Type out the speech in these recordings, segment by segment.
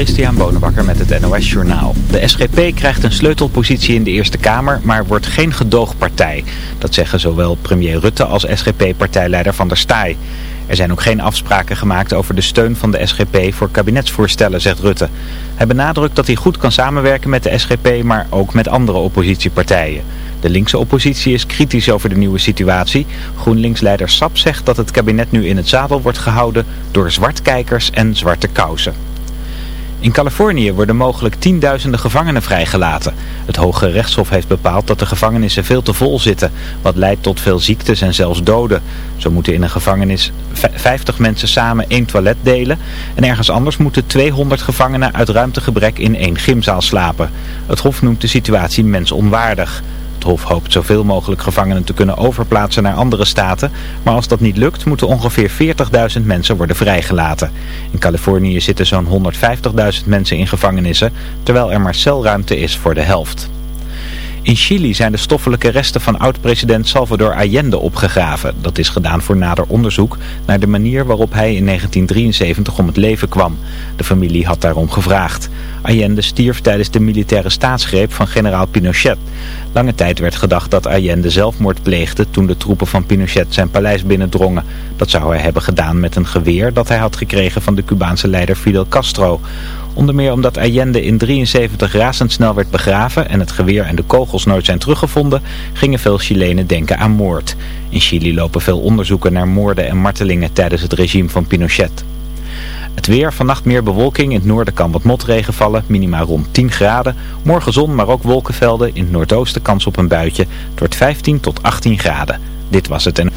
Christian Bonenbakker met het NOS Journaal. De SGP krijgt een sleutelpositie in de Eerste Kamer, maar wordt geen gedoogpartij. Dat zeggen zowel premier Rutte als SGP-partijleider Van der Staaij. Er zijn ook geen afspraken gemaakt over de steun van de SGP voor kabinetsvoorstellen, zegt Rutte. Hij benadrukt dat hij goed kan samenwerken met de SGP, maar ook met andere oppositiepartijen. De linkse oppositie is kritisch over de nieuwe situatie. GroenLinks-leider Sap zegt dat het kabinet nu in het zadel wordt gehouden door zwartkijkers en zwarte kousen. In Californië worden mogelijk tienduizenden gevangenen vrijgelaten. Het Hoge Rechtshof heeft bepaald dat de gevangenissen veel te vol zitten, wat leidt tot veel ziektes en zelfs doden. Zo moeten in een gevangenis 50 mensen samen één toilet delen en ergens anders moeten 200 gevangenen uit ruimtegebrek in één gymzaal slapen. Het Hof noemt de situatie mensonwaardig. Het Hof hoopt zoveel mogelijk gevangenen te kunnen overplaatsen naar andere staten, maar als dat niet lukt moeten ongeveer 40.000 mensen worden vrijgelaten. In Californië zitten zo'n 150.000 mensen in gevangenissen, terwijl er maar celruimte is voor de helft. In Chili zijn de stoffelijke resten van oud-president Salvador Allende opgegraven. Dat is gedaan voor nader onderzoek naar de manier waarop hij in 1973 om het leven kwam. De familie had daarom gevraagd. Allende stierf tijdens de militaire staatsgreep van generaal Pinochet. Lange tijd werd gedacht dat Allende zelfmoord pleegde toen de troepen van Pinochet zijn paleis binnendrongen. Dat zou hij hebben gedaan met een geweer dat hij had gekregen van de Cubaanse leider Fidel Castro. Onder meer omdat Allende in 73 razendsnel werd begraven en het geweer en de kogels nooit zijn teruggevonden, gingen veel Chilenen denken aan moord. In Chili lopen veel onderzoeken naar moorden en martelingen tijdens het regime van Pinochet. Het weer, vannacht meer bewolking. In het noorden kan wat motregen vallen. Minima rond 10 graden. Morgen zon, maar ook wolkenvelden. In het noordoosten kans op een buitje. Het wordt 15 tot 18 graden. Dit was het en...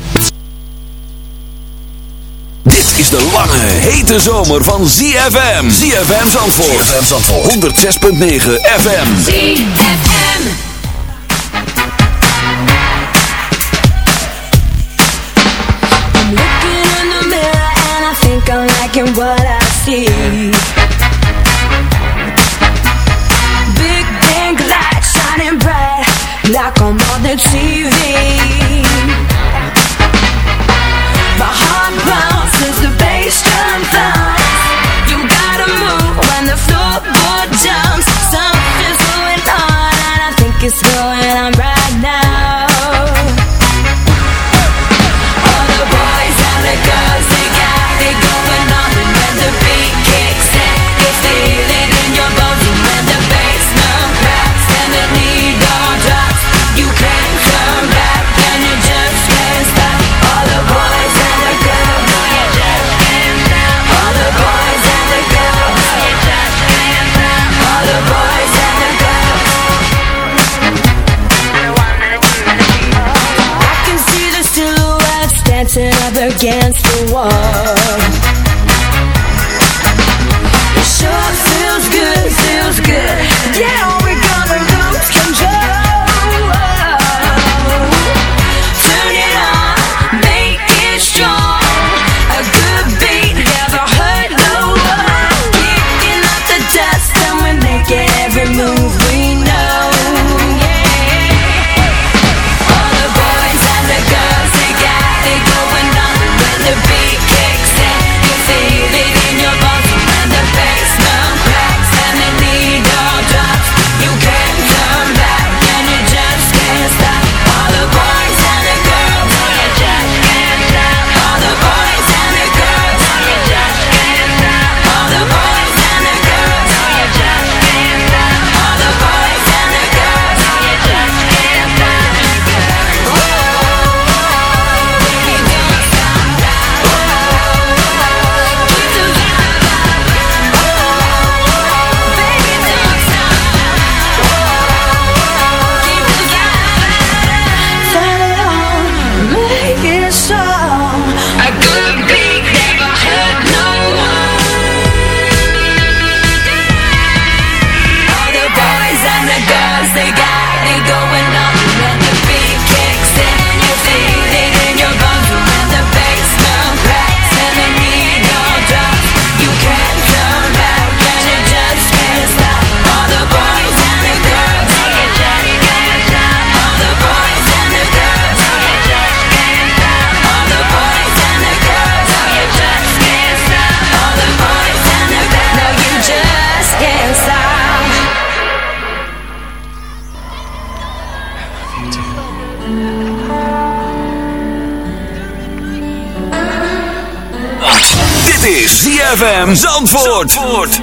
Dit is de lange, hete zomer van ZFM. ZFM Zandvoort. ZFM Zandvoort. 106.9 FM. ZFM. I'm looking in the mirror and I think I'm liking what I see. Big pink light shining bright like I'm on the TV. Against the wall. Zandvoort.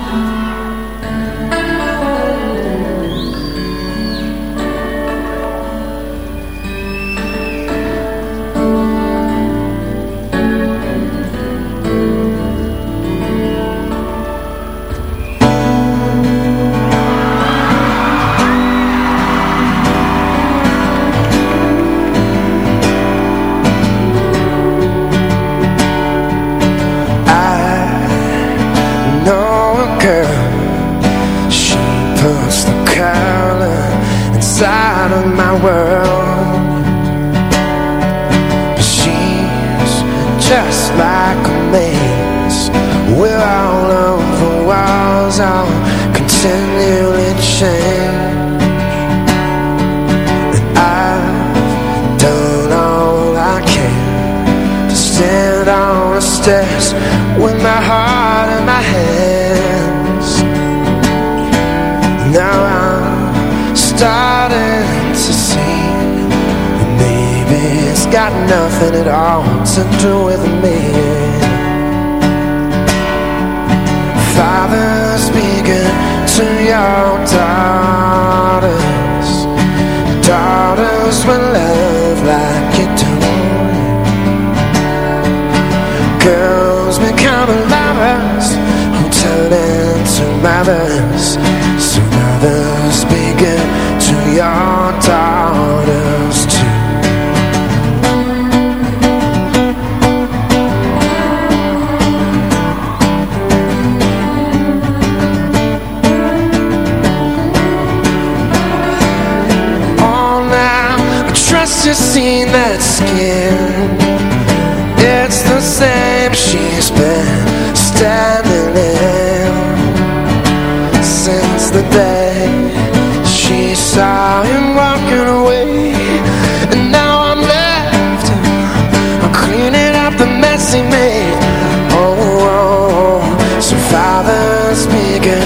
speaking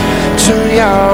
to your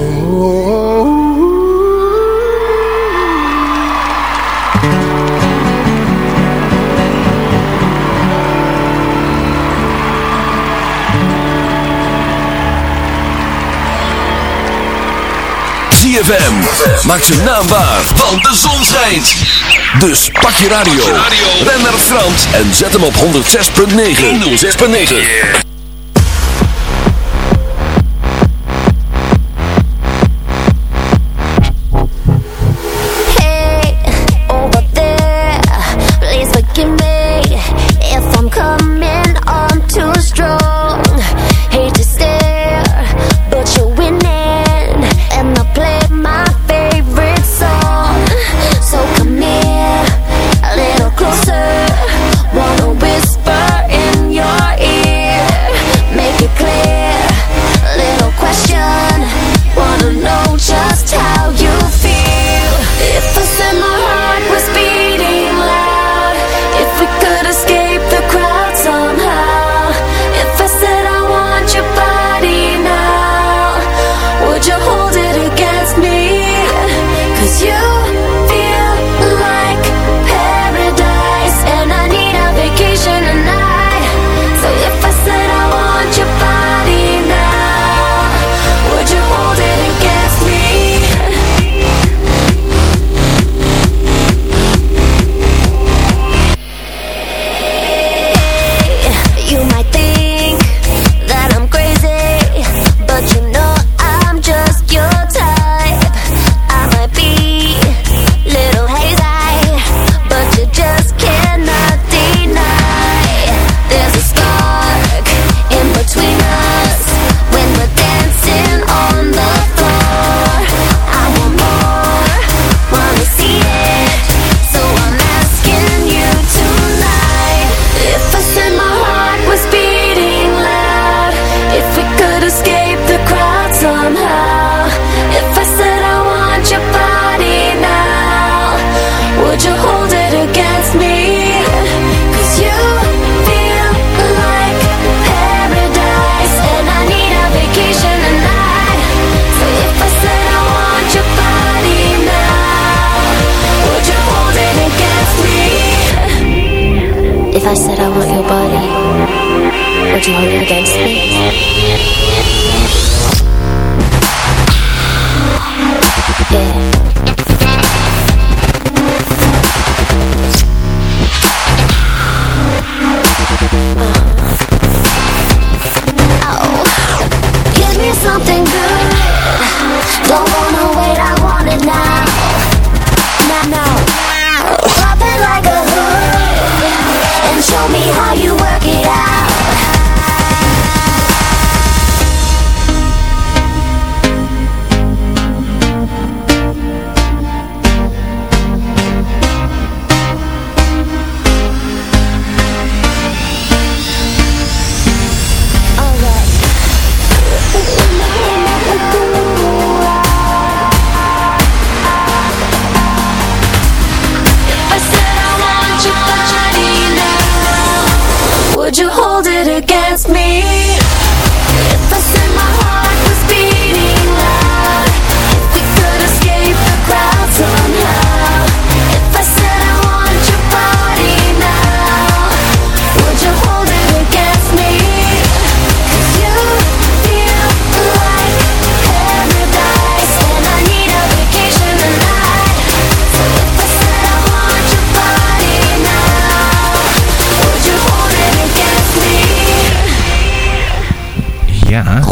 ZFM. Maak zijn naam waar, want de zon schijnt. Dus pak je radio. Ben naar Frans en zet hem op 106.9. 106.9.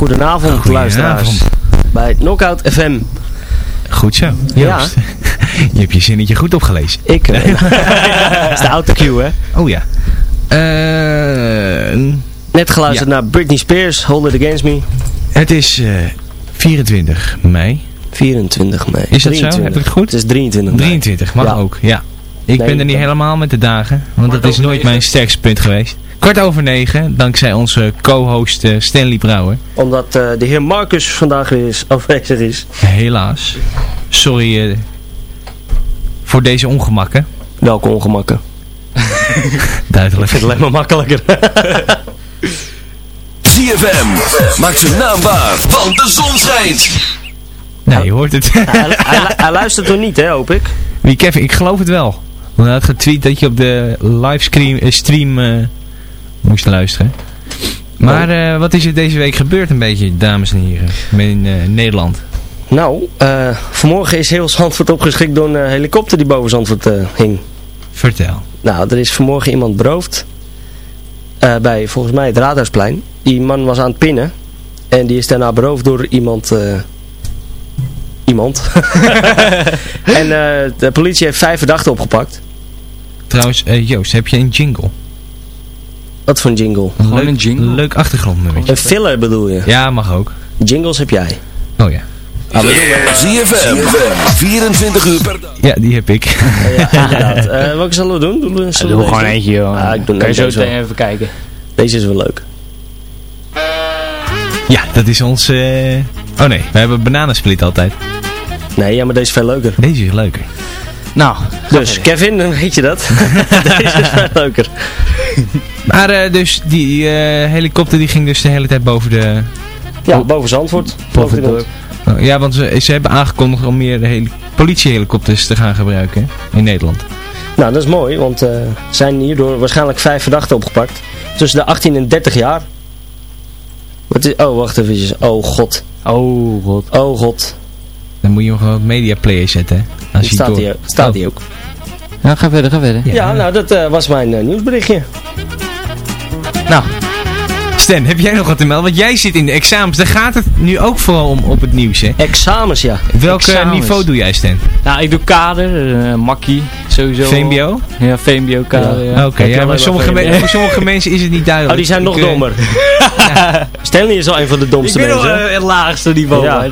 Goedenavond, Goedenavond. luisteraars. Bij Knockout FM. goed zo. Joost. je hebt je zinnetje goed opgelezen. Ik. eh, dat is de autocue, hè? Oh ja. Eh, Net geluisterd Ja. naar Britney Spears, Hold It Against Me. het is eh, 24 mei. 24 mei. Is dat zo? 23. Heb ik het goed? Het is 23 mei. 23, mag Ja. ook. Ja. Ik Nee, ben er niet helemaal met de dagen, want dat is nooit mijn sterkste punt geweest. Kwart over negen, dankzij onze co-host eh, Stanley Brouwer. Omdat eh, de heer Marcus vandaag weer is, afwezig is. Helaas. Sorry eh, voor deze ongemakken. Welke ongemakken. Duidelijk. Ik vind het alleen maar makkelijker. ZFM. Maak zijn naam waar, want de zon schijnt. Nee, je hoort het. hij, hij, hij luistert toch niet, hè, hoop ik? Wie Kevin, ik geloof het wel. Want hij had getweet dat je op de livestream stream, eh, moest luisteren. Maar Oh. eh, wat is er deze week gebeurd een beetje, dames en heren, in eh, Nederland? Nou, eh, vanmorgen is heel Zandvoort opgeschikt door een helikopter die boven Zandvoort hing. Vertel. Nou, er is vanmorgen iemand beroofd. bij volgens mij het Raadhuisplein. Die man was aan het pinnen. En die is daarna beroofd door iemand. iemand. en de politie heeft vijf verdachten opgepakt. Trouwens, Joost, heb je een jingle? Wat voor een jingle? Gewoon leuk, een jingle? Leuk achtergrondnummertje. Een filler bedoel je? Ja, mag ook. Jingles heb jij. Oh ja. ZFM. 24 uur per dag. Ja, die heb ik. Ja, inderdaad. Eh, welke zullen we doen? Doen we, zullen Doe we gewoon eentje, joh. Ah, ik doe kan je zo meteen even kijken. doen? Deze is wel leuk. ja, dat is ons... eh, Oh nee, we hebben bananensplit altijd. Nee, ja, maar deze is veel leuker. Deze is leuker. Nou, Dus, Kevin, dan weet je dat. deze is veel leuker. Maar eh, dus die eh, helikopter die ging dus de hele tijd boven de... Ja, boven Zandvoort. Boven het dorp. Oh, Ja, want ze, ze hebben aangekondigd om meer heli- politiehelikopters te gaan gebruiken in Nederland. Nou, dat is mooi, want er zijn hierdoor waarschijnlijk vijf verdachten opgepakt. Tussen de 18 en 30 jaar. Wat is, oh, wacht even. Oh, god. oh god. Oh, god. Dan moet je hem gewoon op media player zetten. hè, Als Staat hier, staat Oh, ook. Ja, ga verder, ga verder. Ja, nou, dat eh, was mijn eh, nieuwsberichtje. Nou, Stan, heb jij nog wat te melden? Want jij zit in de examens. Daar gaat het nu ook vooral om op het nieuws, hè? Examens, ja. Welk eh, Examens. niveau doe jij, Stan? Nou, ik doe kader, eh makkie, sowieso. VMBO? Ja, VMBO kader, ja. Oké, ja, maar sommige, VMBO? me- voor sommige mensen is het niet duidelijk. Oh, die zijn nog Ik, dommer. Stanley is al een van de Ik domste ben mensen. eh, het laagste niveau. Ja.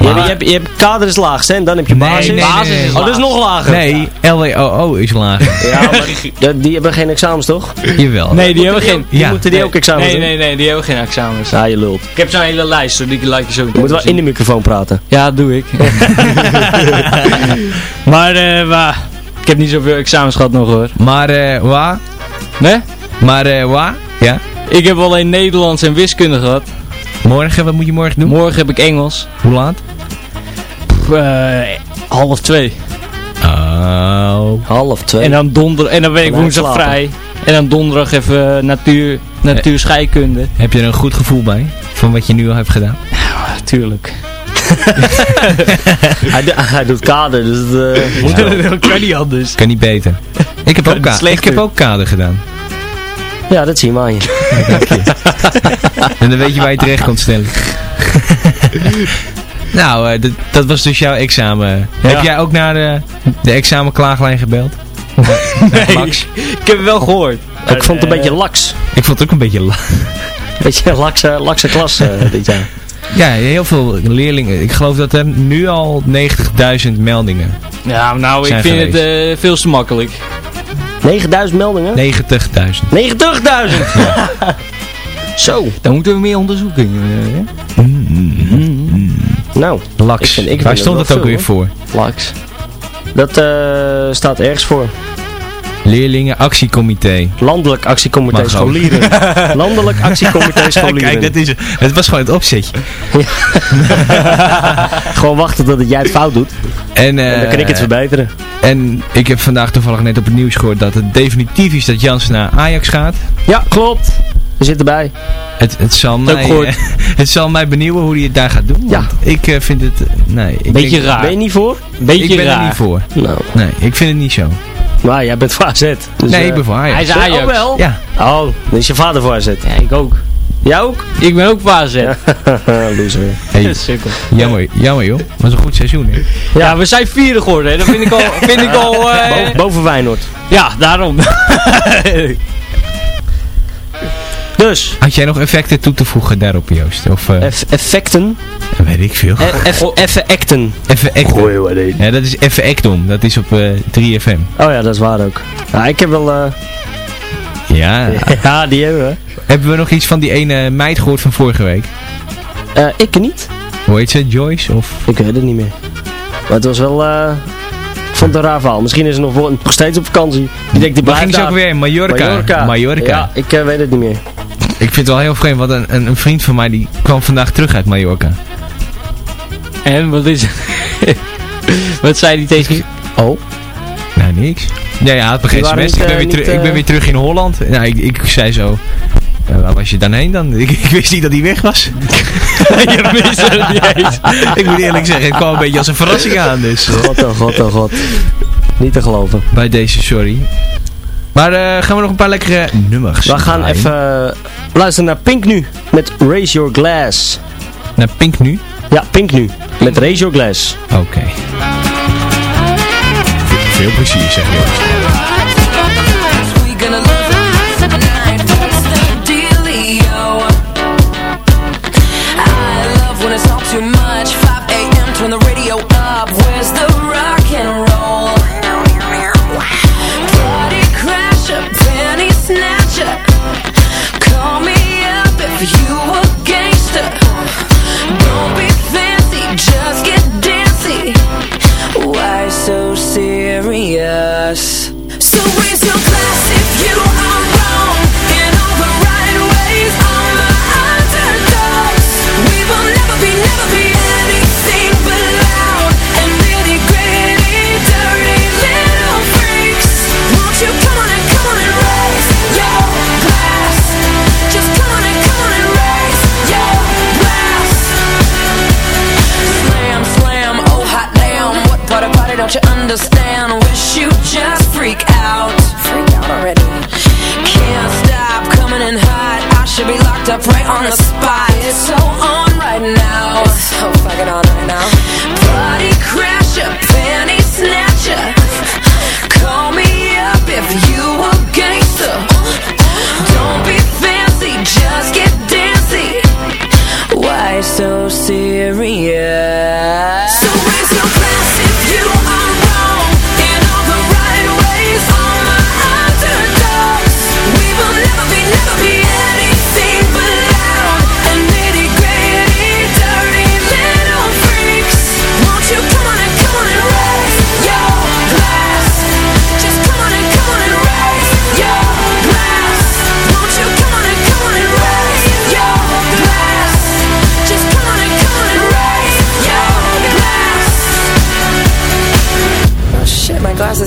Maar- Je, hebt, je, hebt, je hebt kader is laagste en dan heb je basis. nee, nee, basis is oh, dat is nog lager. Nee, LWOO is lager. Ja, maar die hebben geen examens toch? Jawel. Nee, die hebben geen... Die Ja. moeten die nee, ook examens Nee, doen? nee, nee, die hebben geen examens. Ja, je lult. Ik heb zo'n hele lijst, die laat je zo Je moet wel in de microfoon praten. Ja, dat doe ik. maar, eh, waar? Ik heb niet zoveel examens gehad nog hoor. Maar, eh, wa? Nee? Maar, eh, wa? Ja? Ik heb alleen Nederlands en wiskunde gehad. Morgen, wat moet je morgen doen? Morgen heb ik Engels. Hoe laat? Pff, eh, half twee. Oh. Half twee. En dan donder en dan ben ik woensdag vrij. En dan donderdag even eh, natuur, natuurscheikunde. Heb je er een goed gevoel bij? Van wat je nu al hebt gedaan? Natuurlijk. Hij, do- hij doet kader, dus eh, moet wel. dat kan niet anders. Kan niet beter. Ik heb ook, ka- ik heb ook kader gedaan. Ja, dat zie je maar aan je. En dan weet je waar je terecht komt stellen. nou, eh, dat- dat was dus jouw examen. Heb jij ook naar de, de examenklaaglijn gebeld? Naar Max? Ik heb het wel gehoord. Ik vond het een beetje laks. Ik vond het ook een beetje la- Beetje lakse, lakse klas eh, dit jaar. Ja, heel veel leerlingen. Ik geloof dat er nu al 90.000 meldingen. Ja, nou, ik vind het eh, veel te makkelijk. 9000 meldingen? 90.000. 90.000! Zo, Dan moeten we meer onderzoeken. eh, hè? nou, Laks. Ik vind- ik Waar stond het ook veel, weer voor? Laks. dat eh, staat ergens voor. Leerlingen actiecomité. Landelijk actiecomité scholieren. Landelijk actiecomité scholieren. Kijk, dat is het. Het was gewoon het opzetje. Gewoon wachten tot jij het fout doet. En, En dan kan ik het verbeteren. En ik heb vandaag toevallig net op het nieuws gehoord dat het definitief is dat Jans naar Ajax gaat. Ja, klopt. We zitten erbij. Het, het, zal, mij, eh, het zal mij benieuwen hoe hij het daar gaat doen. Ja. Ik eh, vind het... eh, nee, ik Beetje denk- raar. Ben je niet voor? Beetje Ik ben raar. er niet voor. Nou, Nee, ik vind het niet zo. Maar jij bent voor AZ. Dus, nee, eh, ik ben voor Ajax. Hij is Ajax. Oh wel? Ja. Oh, dan is je vader voor AZ. Ja, ik ook. Jij ook? Ik ben ook waarzet. Loser. Hey, jammer, jammer joh. Was een goed seizoen hè. Ja, we zijn vierde geworden. Hè. Dat vind ik al... Vind ik al eh, Bo- boven Feyenoord. ja, daarom. Dus, Had jij nog effecten toe te voegen daarop Joost? Of eh, eff- effecten. weet ik veel. E- eff- Even acten. Even Ecdom. Ja, dat is even Ecdom. Dat is op eh 3FM. Oh ja, dat is waar ook. Ja, ik heb wel... eh, Ja. ja, die hebben we. Hebben we nog iets van die ene meid gehoord van vorige week? Eh, ik niet. Hoe heet ze? Joyce? Of... Ik weet het niet meer. Maar het was wel... eh ik vond het een raar verhaal. Misschien is ze nog, nog steeds op vakantie. Die denkt, die Waar ging ze ook weer? Mallorca. Mallorca. Mallorca. Ja, ik eh, weet het niet meer. Ik vind het wel heel vreemd, want een, een, een vriend van mij die kwam vandaag terug uit Mallorca. En wat is Wat zei hij tegen je? Oh. Nou, niks. Ja, ja, het begint semester. Ik ben, weer eh, ik ben weer terug in Holland. Nou, ik, ik zei zo... "Ja, waar was je dan heen dan? Ik, ik wist niet dat hij weg was. je mist het niet eens. ik moet eerlijk zeggen, het kwam een beetje als een verrassing aan. Dus eh, God, oh god, oh god. Niet te geloven. bij deze, sorry. Maar eh, gaan we nog een paar lekkere nummers We gaan draaien? even eh, luisteren naar Pink nu. Met Raise Your Glass. Naar Pink nu? Ja, Pink nu. Met Raise Your Glass. Oké. Veel plezier, zeg je.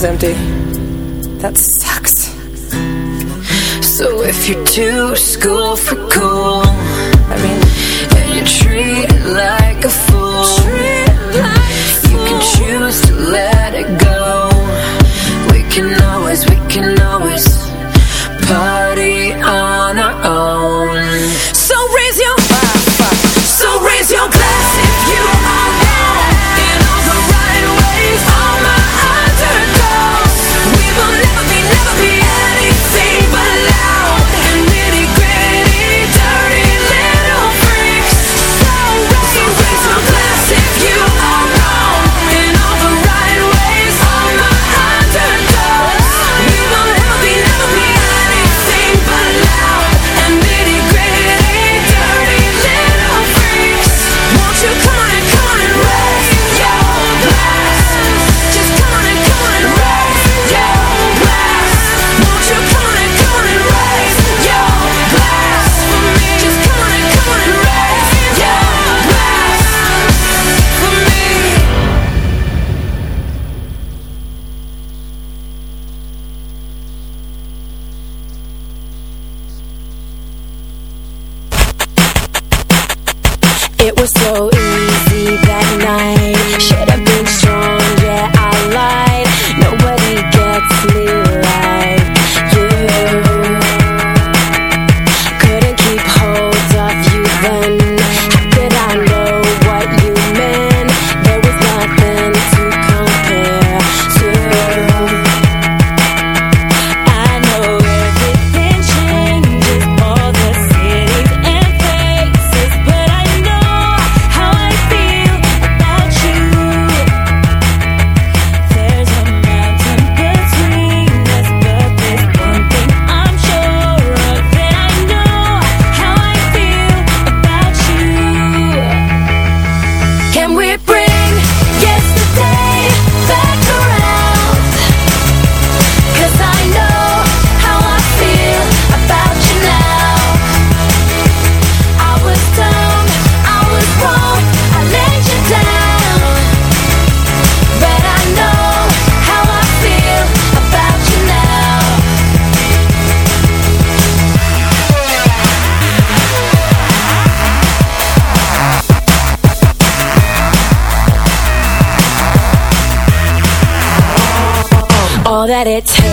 Empty. That sucks. So if you're too school let it.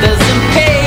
doesn't pay.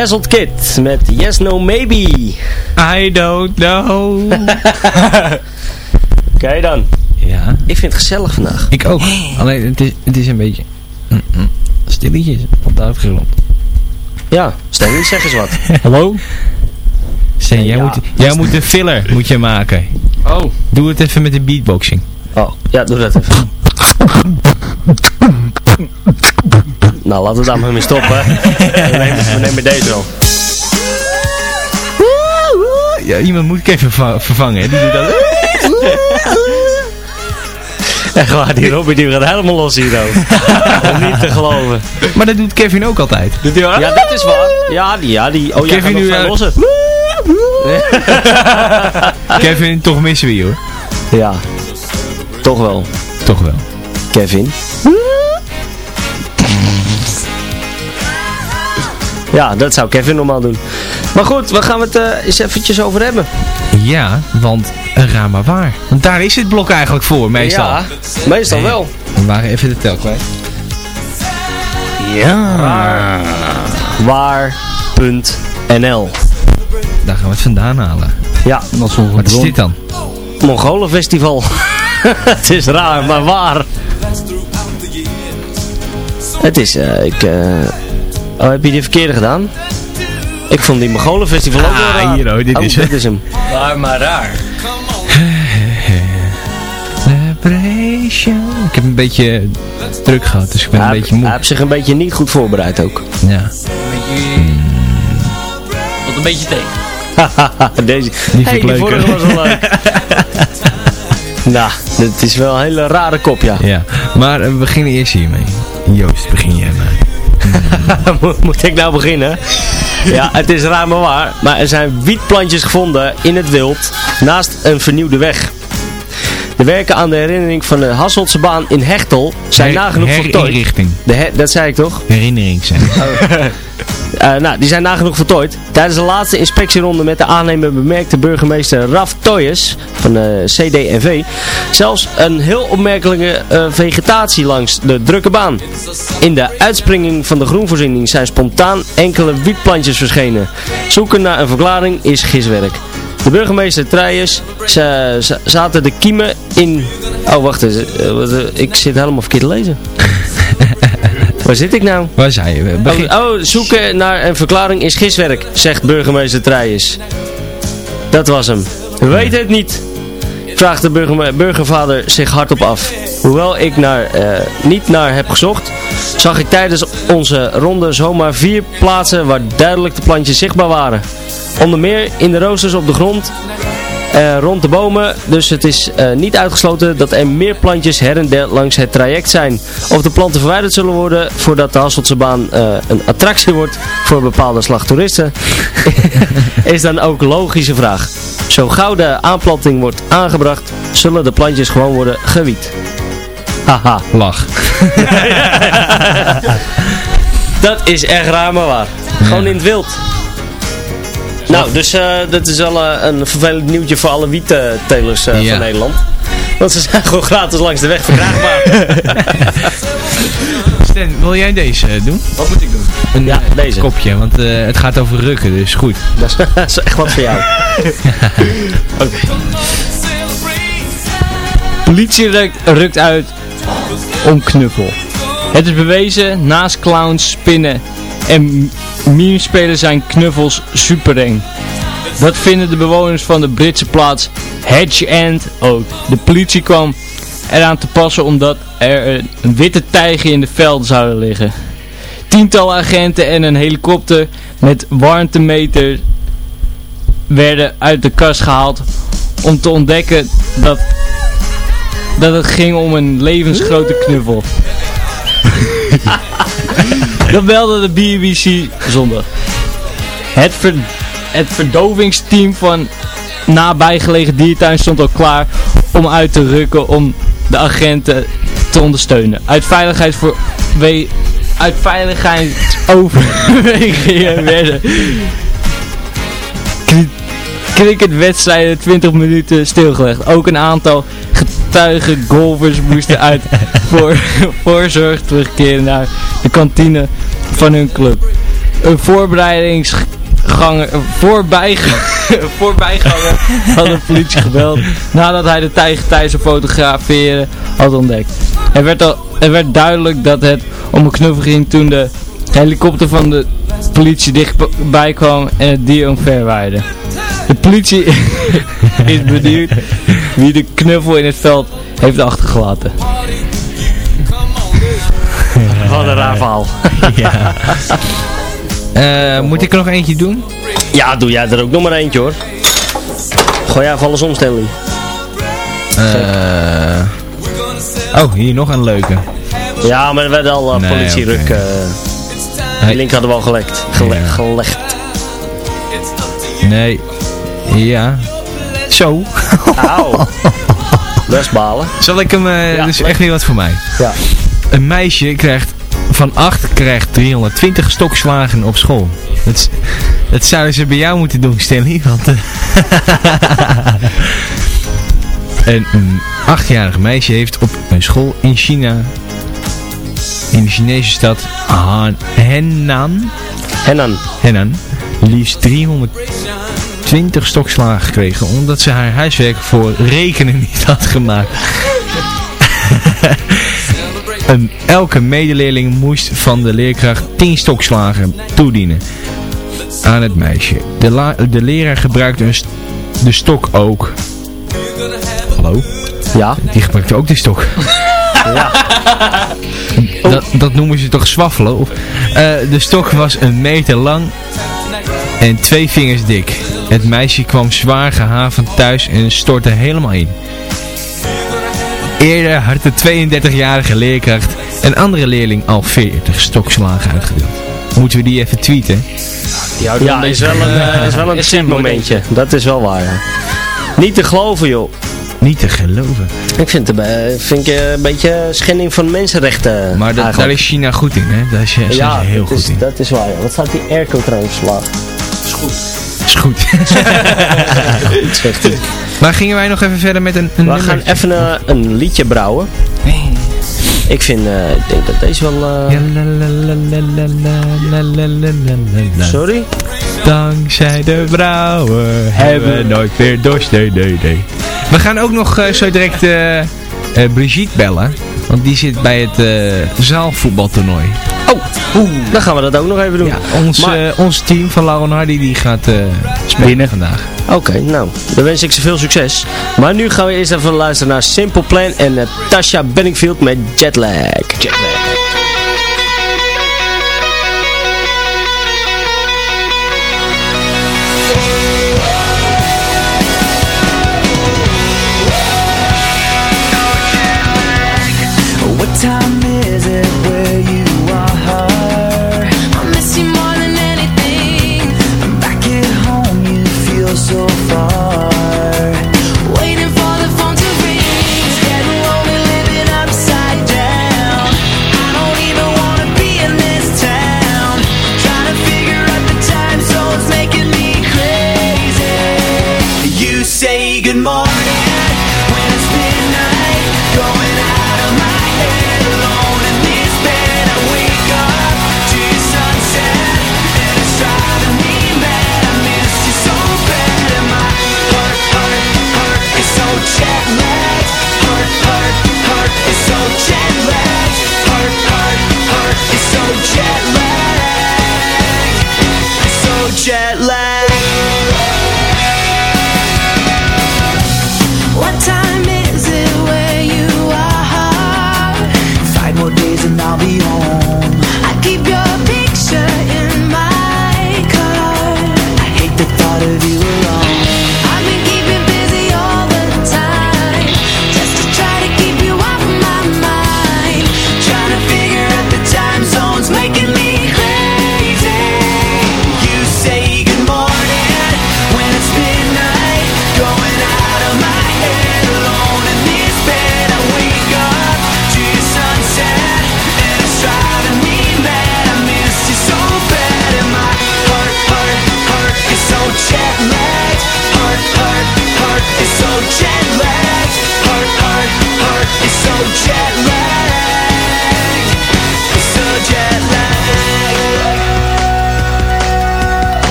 Dazzled Kid met Yes No Maybe. I don't know. Oké dan. ja, Ik vind het gezellig vandaag. ik ook. Alleen het is, het is een beetje mm, mm, stilletjes op de achtergrond. Ja, Stanley, zeg eens wat. Hallo? Steen, jij, Ja. moet, jij moet een filler moet je maken. Oh. Doe het even met de beatboxing. Oh, ja, doe dat even. nou, laten we daar maar mee stoppen. We nemen, we nemen deze wel. Ja, iemand moet ik even verva- vervangen. Hè? Die doet dat. Echt waar, die Robby die gaat helemaal los hier ook. Niet te geloven. Maar dat doet Kevin ook altijd. Ja, dat is waar. Ja, die, ja, die. Oh, jij Kevin gaat nu, vrij eh, lossen. Kevin, toch missen we je hoor. Ja, toch wel. Toch wel. Kevin. Ja, dat zou Kevin normaal doen. Maar goed, waar gaan we het eh, eens eventjes over hebben? Ja, want raar maar waar. Want daar is het blok eigenlijk voor, meestal. Ja, meestal wel. We waren even de tel kwijt. Ja. Waar.nl Daar gaan we het vandaan halen. Ja, Dat is Wat is dit dan? Mongolenfestival. het is raar, maar waar? Het is, eh, ik... eh, Oh, heb je die verkeerde gedaan? Ik vond die Mongolenfestival ook wel Ah, raar. hier, hoor, dit oh, is dit het. is hem. Waar maar raar. Celebration. Ik heb een beetje druk gehad, dus ik ben Hij een beetje moe. Hij heeft zich een beetje niet goed voorbereid ook. Ja. Wat een beetje tegen. Deze. Die hey, vind ik die leuk, vorige was wel leuk. nou, dit is wel een hele rare kop, ja. ja. Maar eh, we beginnen eerst hiermee. Joost, begin jij maar. Moet- ik nou beginnen? Ja, het is raar maar waar. Maar er zijn wietplantjes gevonden in het wild naast een vernieuwde weg. De werken aan de herinnering van de Hasseltse baan in Hechtel zijn Her- nagenoeg voltooid. Herinrichting. De he- dat zei ik toch? Herinnering zijn. Eh, nou, die zijn nagenoeg voltooid. Tijdens de laatste inspectieronde met de aannemer bemerkte burgemeester Raf Toyes van de CD&V zelfs een heel opmerkelijke eh, vegetatie langs de drukke baan. In de uitspringing van de groenvoorziening zijn spontaan enkele wietplantjes verschenen. Zoeken naar een verklaring is giswerk. De burgemeester Trijers za- za- zaten de kiemen in... Oh, wacht eens. eh, eh, ik zit helemaal verkeerd te lezen. Waar zit ik nou? Waar zei je? Begin... Oh, oh, zoeken naar een verklaring is giswerk, zegt burgemeester Trijers. Dat was hem. We weten het niet, vraagt de burgerme- burgervader zich hardop af. Hoewel ik naar, eh, niet naar heb gezocht, zag ik tijdens onze ronde zomaar vier plaatsen waar duidelijk de plantjes zichtbaar waren. Onder meer in de roosters op de grond, eh, rond de bomen, dus het is eh, niet uitgesloten dat er meer plantjes her en der langs het traject zijn. Of de planten verwijderd zullen worden voordat de Hasseltse baan eh, een attractie wordt voor bepaalde slag toeristen, is dan ook logische vraag. Zo gauw de aanplanting wordt aangebracht, zullen de plantjes gewoon worden gewiet. Haha, Lach. dat is echt raar maar waar. Gewoon in het wild. Nou, dus eh, dat is wel eh, een vervelend nieuwtje voor alle wiettelers eh Ja. van Nederland. Want ze zijn gewoon gratis langs de weg verkrijgbaar. Stan, wil jij deze eh, doen? Wat moet ik doen? Een Ja, deze. kopje, want eh, het gaat over rukken, dus goed. Dat is, dat is echt wat voor jou. Politie rukt, rukt uit om knuffel. Het is bewezen, naast clowns, spinnen en meme-spelen zijn knuffels super eng. Dat vinden de bewoners van de Britse plaats Hedge End ook. De politie kwam eraan te passen omdat er een witte tijger in de velden zouden liggen. Tientallen agenten en een helikopter met warmtemeter werden uit de kast gehaald om te ontdekken dat dat het ging om een levensgrote knuffel. dat belde de BBC zondag. Het, ver, het verdovingsteam van nabijgelegen diertuin stond al klaar om uit te rukken om de agenten te ondersteunen. Uit veiligheid voor we, uit veiligheidsoverwegingen werden cri- cricketwedstrijden 20 minuten stilgelegd. Ook een aantal getuigen golfers moesten uit voor, voorzorg terugkeren naar de kantine van hun club. Een voorbereidingsganger, een voorbijganger, voorbijganger had de politie gebeld nadat hij de tijger tijdens het fotograferen had ontdekt. Er werd, al, er werd duidelijk dat het om een knuffel ging toen de helikopter van de politie dichtbij kwam en het dier omverwaaide. De politie is benieuwd wie de knuffel in het veld heeft achtergelaten. Wat een raar verhaal. ja. Eh, moet ik er nog eentje doen? Ja, doe jij er ook nog maar eentje hoor. Gooi jij alles om, Stanley. Eh, oh, hier nog een leuke. Ja, maar er werd al uh, Nee, politieruk. eh, die link hadden we al gelekt. Gele Ja. Gelegd. Nee. Ja. Zo. Auw. Best balen. Zal ik hem... Ja, dus leuk. echt weer wat voor mij. Ja. Een meisje krijgt van 8 krijgt 320 stokslagen op school. Dat, is- dat zouden ze bij jou moeten doen, Stanley. Want, eh, een, een achtjarig meisje heeft op een school in China, in de Chinese stad Han, Henan, En dan. Henan, liefst 320 stokslagen gekregen omdat ze haar huiswerk voor rekenen niet had gemaakt. Een, elke medeleerling moest van de leerkracht 10 stokslagen toedienen aan het meisje. De, de leraar gebruikte een st- de stok ook. Hallo? Ja. Die gebruikte ook de stok. Ja. Dat, dat noemen ze toch zwaffelen? Of, Eh, de stok was een meter lang en twee vingers dik. Het meisje kwam zwaar gehavend thuis en stortte helemaal in. Eerder had de 32-jarige leerkracht een andere leerling al 40 stokslagen uitgedeeld. Moeten we die even tweeten? Ja, is wel een, eh, is wel een SM momentje. Dat is wel waar, ja. Niet te geloven, joh. Niet te geloven. Ik vind het vind ik, een beetje schending van mensenrechten. Maar dat, daar is China goed in, hè? Daar is, heel goed is, in. dat is waar. Wat staat die airco trouwens? Is goed. Is goed. goed. Maar gingen wij nog even verder met een, een We gaan even een liedje brouwen. Nee. Ik vind, ik denk dat deze wel... Sorry? Dankzij de brouwer hebben we nooit weer dorst. Nee, nee, nee. We gaan ook nog eh, zo direct eh, eh, Brigitte bellen. Want die zit bij het eh, zaalvoetbaltoernooi. Oh, dan gaan we dat ook nog even doen. Ja, ons, Maar- eh, ons team van Lauren Hardy die gaat eh spelen vandaag. Oké, nou, dan wens ik ze veel succes. Maar nu gaan we eerst even luisteren naar Simple Plan en uh, Tasha Benningfield met Jetlag. Jetlag.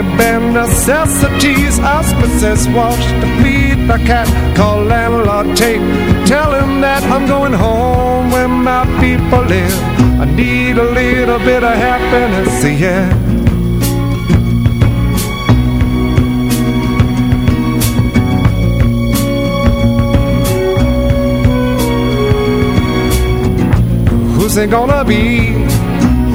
Only bare necessities. Auspices wash to feed the cat. Call landlord tape. Tell him that I'm going home where my people live. I need a little bit of happiness, yeah. Who's it gonna be?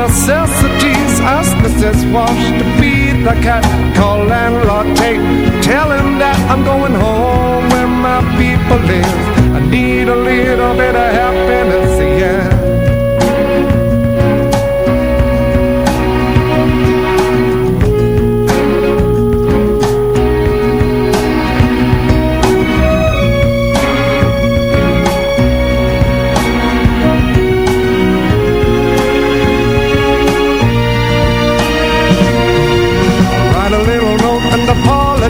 Necessities. Auspices wash to feed the cat. Call landlord tape. Tell him that I'm going home where my people live. I need a little bit of happiness,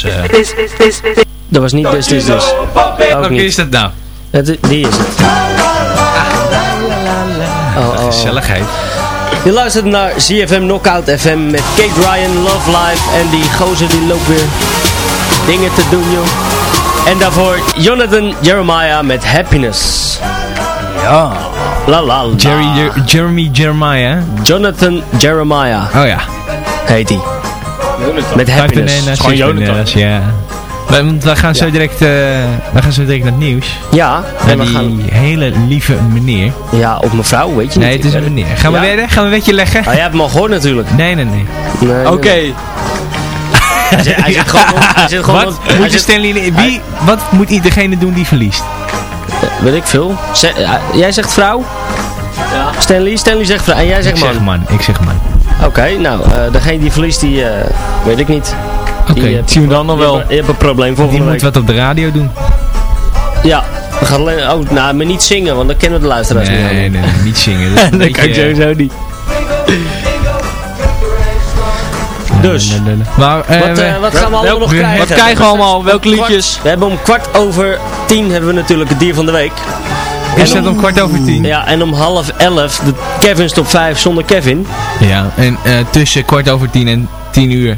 was... eh Dat was niet dus, dus, dus. Ook Welke is dat nou? Het, die is het. Oh, oh. Gezelligheid. Je luistert naar ZFM Knockout FM met Kate Ryan, Love Life en die gozer die loopt weer dingen te doen, joh. En daarvoor Jonathan Jeremiah met Happiness. Ja. La la la. Jerry, Jer- Jeremy Jeremiah. Jonathan Jeremiah Oh ja. heet hij. Met Happiness. bananas, Gewoon zes Jonathan. ja. Wij, want wij gaan, zo direct, eh, wij gaan zo direct naar het nieuws. Ja, en En we die gaan... hele lieve meneer. Ja, op mevrouw, weet je Nee, niet. het is een meneer. Gaan we Ja? wedden? Gaan we een wetje leggen? Ah, jij hebt hem al gehoord natuurlijk. Nee, nee, nee. Nee, Oké, nee. Hij zit, hij zit gewoon... Hij zit gewoon Wat moet, je Stanley, wie, wat moet iedereen doen die verliest? Weet ik veel. Eh, jij zegt vrouw? Ja. Stanley, Stanley zegt vrouw. En jij Ik zegt man. zeg man, ik zeg man. Oké, nou, eh, degene die verliest, die eh, weet ik niet. Oké, Die, eh, zien we dan nog wel. je hebt een probleem volgende die moet week. wat op de radio doen. Ja, we gaan alleen... Oh, nou, maar niet zingen, want dan kennen we de luisteraars Nee, niet nee, allemaal. nee, niet zingen. Dat, dat kan ik sowieso niet. Dus, Maar, eh, wat, wat gaan we allemaal nog krijgen? Wat krijgen we allemaal? Welke liedjes? We hebben om kwart over tien hebben we natuurlijk het dier van de week. Is dat om kwart over tien? Ja, en om half elf de Kevin's top 5 zonder Kevin. Ja, en eh, tussen kwart over tien en tien uur.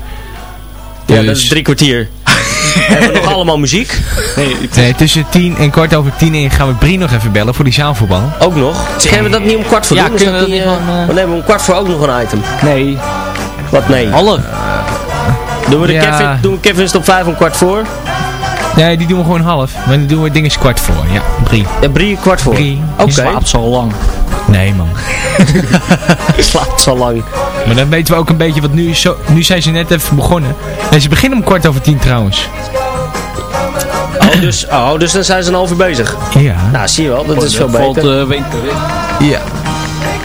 Ja, Dus- dat is drie kwartier. hebben we nog allemaal muziek? Nee, tussen tien en kwart over tien en gaan we Brie nog even bellen voor die zaalvoetbal. Ook nog. Gaan we dat niet om kwart voor Ja, doen? Kunnen we dat niet, eh, gewoon, eh, dan hebben we om kwart voor ook nog een item. Nee, Wat nee? alle. Doen we, de Ja. Kevin, doen we Kevin's top 5 om kwart voor? Nee, die doen we gewoon half. Maar die doen we dinges kwart voor. Ja, Brie. Ja, Brie kwart voor. Brie. Oké. Die slaapt zo lang. Nee man. Slaapt zo lang. Maar dan weten we ook een beetje wat nu is. Zo, nu zijn ze net even begonnen. Nee, ze beginnen om kwart over tien trouwens. Oh dus, oh, dus dan zijn ze een half uur bezig. Ja. Nou, zie je wel. Dat is veel Valt beter. eh, winter in. Ja.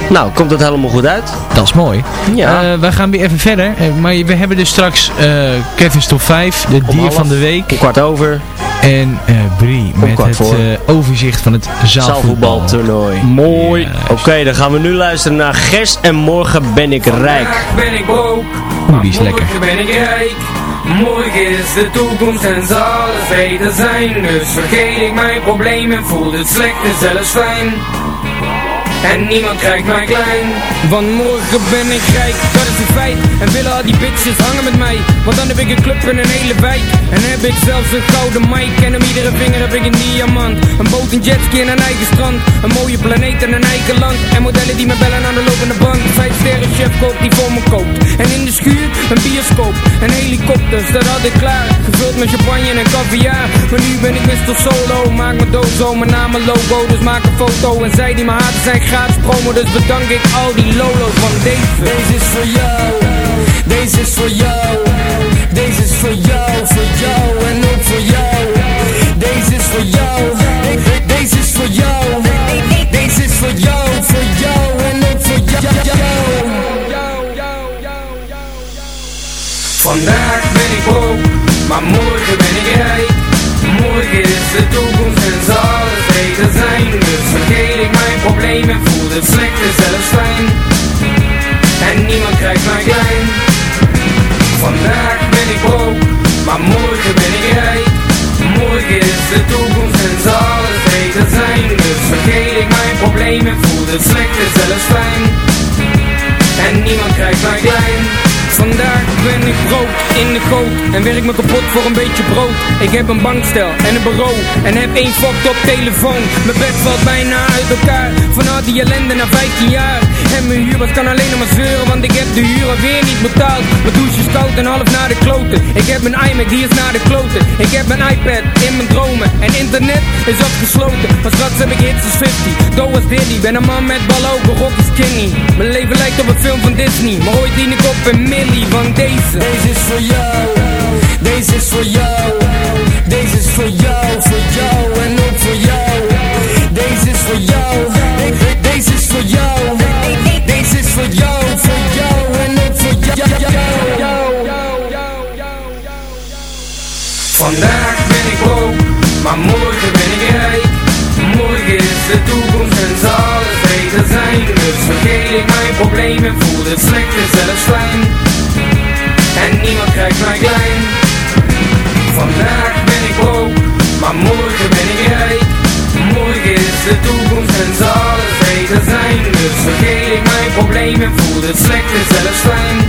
Nou, komt het helemaal goed uit? Dat is mooi. Ja. Eh, wij gaan weer even verder. Eh, maar we hebben dus straks eh Kevin's top 5, de dier half. van de week. Om kwart over. En eh Brie met het eh, overzicht van het zaalvoetbal. Zaalvoetbaltoernooi. Mooi. Oké, dan gaan we nu luisteren naar Gers en morgen ben ik rijk. ben ik broke, Oeh, die is lekker. morgen ben ik rijk. Morgen is de toekomst en zal alles beter zijn. Dus vergeet ik mijn probleem en voel het slecht en zelfs fijn. En niemand krijgt mij klein. Want morgen ben ik rijk, dat is een feit. En willen al die bitches hangen met mij? Want dan heb ik een club in een hele wijk. En heb ik zelfs een gouden mic. En om iedere vinger heb ik een diamant. Een boot, een jetski en een eigen strand. Een mooie planeet en een eigen land. En modellen die me bellen aan de lopende band Vijf sterren chef koopt die voor me koopt. En in de schuur een bioscoop. En helikopters, dat had ik klaar. Gevuld met champagne en caviar. Maar nu ben ik Mr. Solo. Maak mijn dozo, mijn naam en logo. Dus maak een foto. En zij die me haten zijn gratis promo Dus bedank ik al die lolo's van deze Deze is voor jou Deze is voor jou Deze is voor jou, voor jou en ook voor jou. Deze is voor jou Deze is voor jou Deze is voor jou, voor jou en ook voor Vandaag ben ik broke, maar morgen ben ik rijk. Morgen is de toekomst probleem en voel het slechte zelfs fijn En niemand krijgt mij klein. Vandaag ben ik broke, maar morgen ben ik rijk. Morgen is de toekomst en zal alles beter zijn. Dus vergeet ik mijn probleem en voel het slechte zelfs fijn En niemand krijgt mij klein. Vandaag ben ik brood in de goot. En werk me kapot voor een beetje brood. Ik heb een bankstel en een bureau. En heb één fucked op telefoon. Mijn bed valt bijna uit elkaar. Van al die ellende na 15 jaar. En mijn huur kan alleen nog maar zeuren Want ik heb de huur alweer niet betaald. Mijn douche is koud en half naar de kloten. Ik heb mijn iMac die is naar de kloten. Ik heb mijn iPad in mijn dromen. En internet is afgesloten. Maar straks heb ik hits als 50 Doe als Diddy. Ben een man met ballogen, rock is skinny Mijn leven lijkt op een film van Disney. Maar ooit dien ik op een milli van deze Deze is voor jou. Deze is voor jou. Deze is voor jou, voor jou en ook voor jou. Deze is voor jou. Deze is voor jou. Deze is voor jou, voor jou en ook voor jou. Vandaag ben ik broke, maar morgen ben ik rijk. Morgen is de toekomst en zal alles beter zijn. Dus vergeet ik mijn probleem en voel het slechte zelfs fijn En niemand krijgt mij klein. Vandaag ben ik broke, maar morgen ben ik rijk. Morgen is de toekomst en zal alles beter zijn. Dus vergeet ik mijn probleem en voel het slechte zelfs fijn